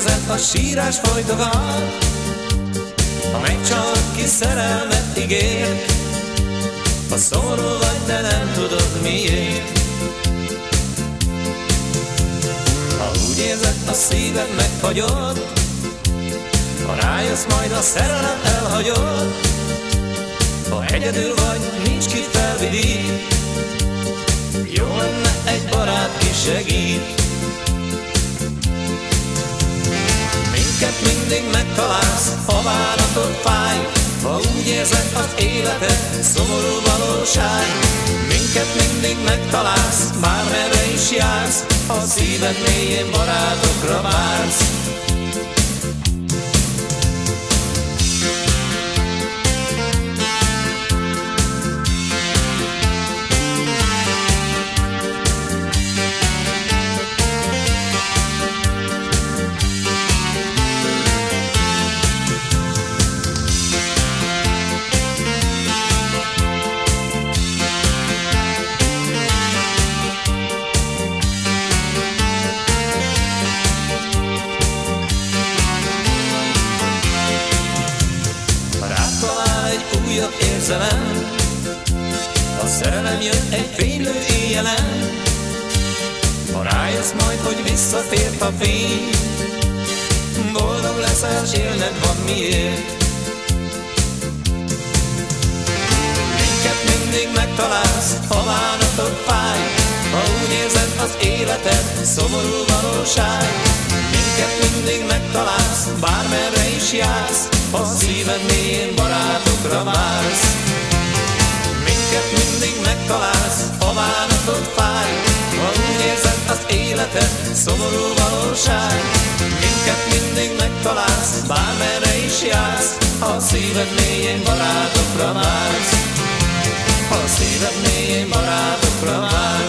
érzed, a sírás folytogat, ha megcsalt ki szerelmet ígért, ha szomorú vagy, de nem tudod miért. Ha úgy érzed, a szíved megfagyott, ha rájössz majd a szerelem elhagyott, ha egyedül vagy, nincs ki felvidít, jó lenne egy barát ki segít. Mindig megtalálsz, ha váratod fáj, ha úgy érzed az életed, szomorú valóság. Minket mindig megtalálsz, bármerre is jársz, a szíved mélyén barátokra vársz. Újabb érzelem. A szerelem jön egy fénylő éjjelen. Ha rájössz majd, hogy visszatért a fény Boldog leszel, s élned van miért. Minket mindig megtalálsz, ha bánatod fáj. Ha úgy érzed az életed, szomorú valóság. Minket mindig megtalálsz, bármerre is jársz A szíved mélyén barátokra vársz. Minket mindig megtalálsz, ha bánatod fáj. Ha úgy érzed az életed, szomorú valóság. Minket mindig megtalálsz, bármerre is jársz. A szíved mélyén barátokra vársz. A szíved mélyén barátokra vársz